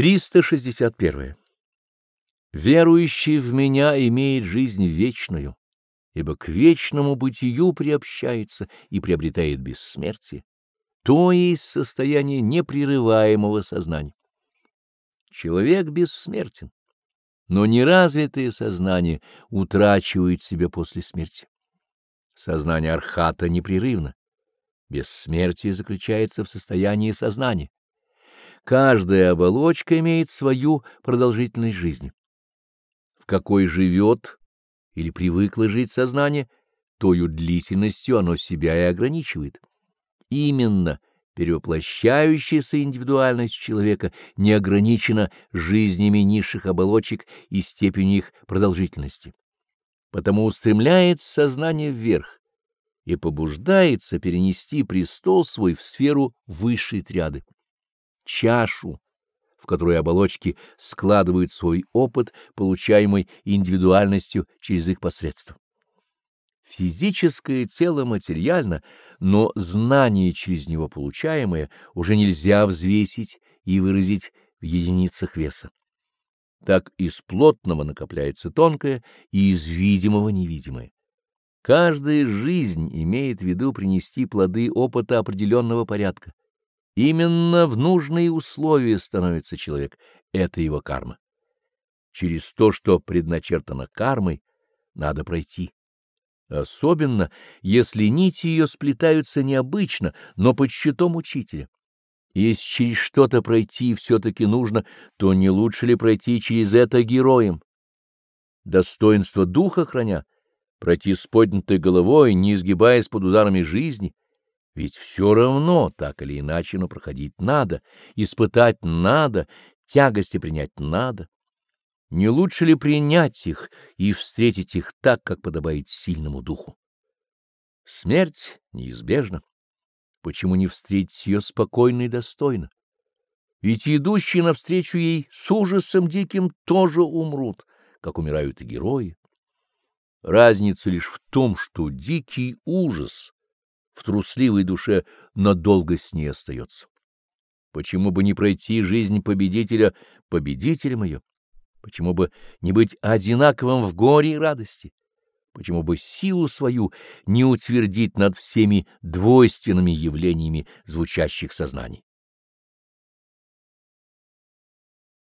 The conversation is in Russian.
361. Верующий в меня имеет жизнь вечную, ибо к вечному бытию приобщается и приобретает бессмертие, то есть состояние непрерываемого сознания. Человек бессмертен, но неразвитое сознание утрачивает себя после смерти. Сознание архата непрерывно. Бессмертие заключается в состоянии сознания. Каждая оболочка имеет свою продолжительность жизни. В какой живет или привыкло жить сознание, тою длительностью оно себя и ограничивает. Именно перевоплощающаяся индивидуальность человека не ограничена жизнями низших оболочек и степенью их продолжительности. Потому устремляет сознание вверх и побуждается перенести престол свой в сферу высшей триады чашу, в которой оболочки складывают свой опыт, получаемый индивидуальностью через их посредство. Физическое тело материально, но знание через него получаемое уже нельзя взвесить и выразить в единицах веса. Так из плотного накопляется тонкое и из видимого невидимое. Каждая жизнь имеет в виду принести плоды опыта определенного порядка. Именно в нужные условия становится человек. Это его карма. Через то, что предначертано кармой, надо пройти. Особенно, если нити ее сплетаются необычно, но под щитом учителя. Если через что-то пройти все-таки нужно, то не лучше ли пройти через это героем? Достоинство духа храня, пройти с поднятой головой, не изгибаясь под ударами жизни — ведь все равно, так или иначе, но проходить надо, испытать надо, тягости принять надо. Не лучше ли принять их и встретить их так, как подобает сильному духу? Смерть неизбежна. Почему не встретить ее спокойно и достойно? Ведь идущие навстречу ей с ужасом диким тоже умрут, как умирают и герои. Разница лишь в том, что дикий ужас в трусливой душе надолго с ней остается. Почему бы не пройти жизнь победителя победителем ее? Почему бы не быть одинаковым в горе и радости? Почему бы силу свою не утвердить над всеми двойственными явлениями звучащих сознаний?